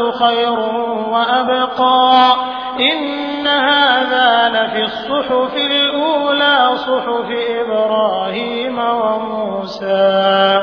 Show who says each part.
Speaker 1: الآخرة خير وأبقى. إن هذا لفي الصحف الأولى صحف إبراهيم وموسى.